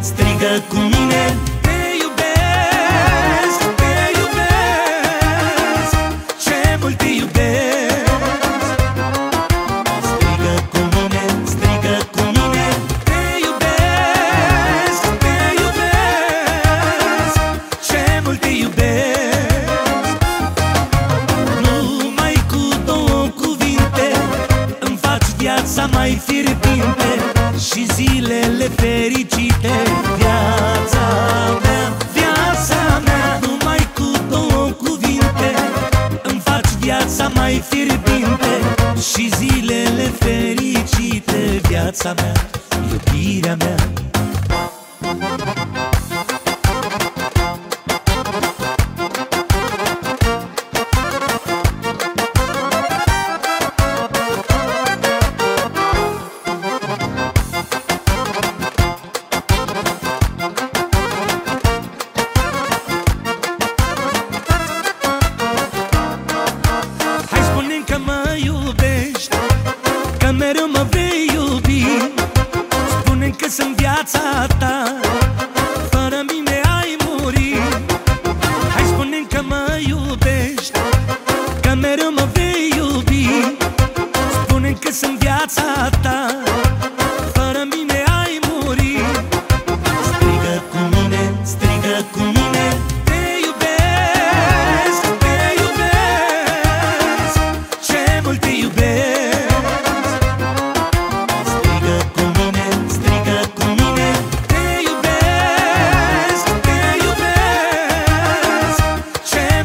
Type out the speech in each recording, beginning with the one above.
strigă cu mine Te iubesc, te iubesc Ce mult te iubesc. Strigă cu mine, strigă cu mine Te iubesc, te iubesc Ce mult te iubesc. Numai cu două cuvinte Îmi faci viața mai fierbinte Și zilele fericite Viața mea, viața mea Numai cu două cuvinte. Îmi faci viața mai fierbinte Și zilele fericite Viața mea, iubirea mea mereu mă vei iubi. Spune că sunt viața ta Fără mine ai muri. Hai spune că mă iubești Că mereu mă vei iubi. Spune că sunt viața ta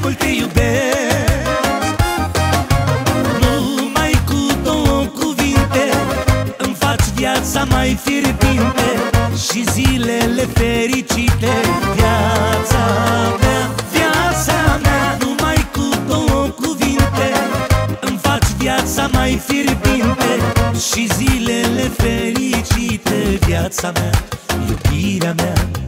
mult te iubesc. Numai cu două cuvinte Îmi faci viața mai fierbinte Și zilele fericite. Viața mea, viața mea Numai cu două cuvinte Îmi faci viața mai fierbinte Și zilele fericite. Viața mea, iubirea mea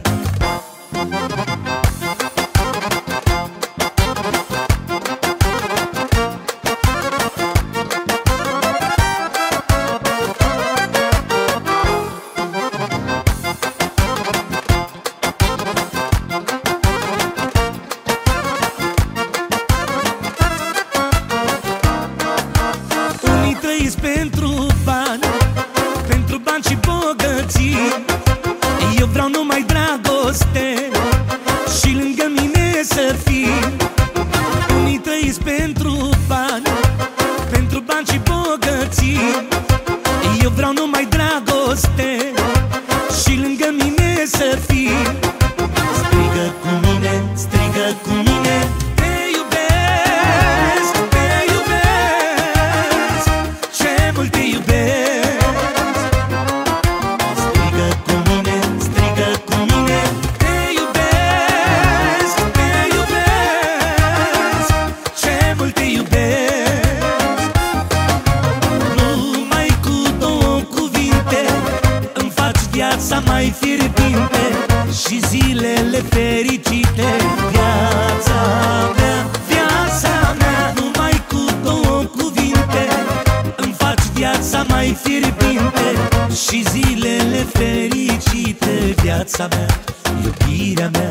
bogății Eu vreau numai dragoste Și lângă mine să fii. Unii trăiesc pentru bani viața mai fierbinte Și zilele fericite. Viața mea, viața mea Numai cu două cuvinte. Îmi faci viața mai fierbinte Și zilele fericite. Viața mea, iubirea mea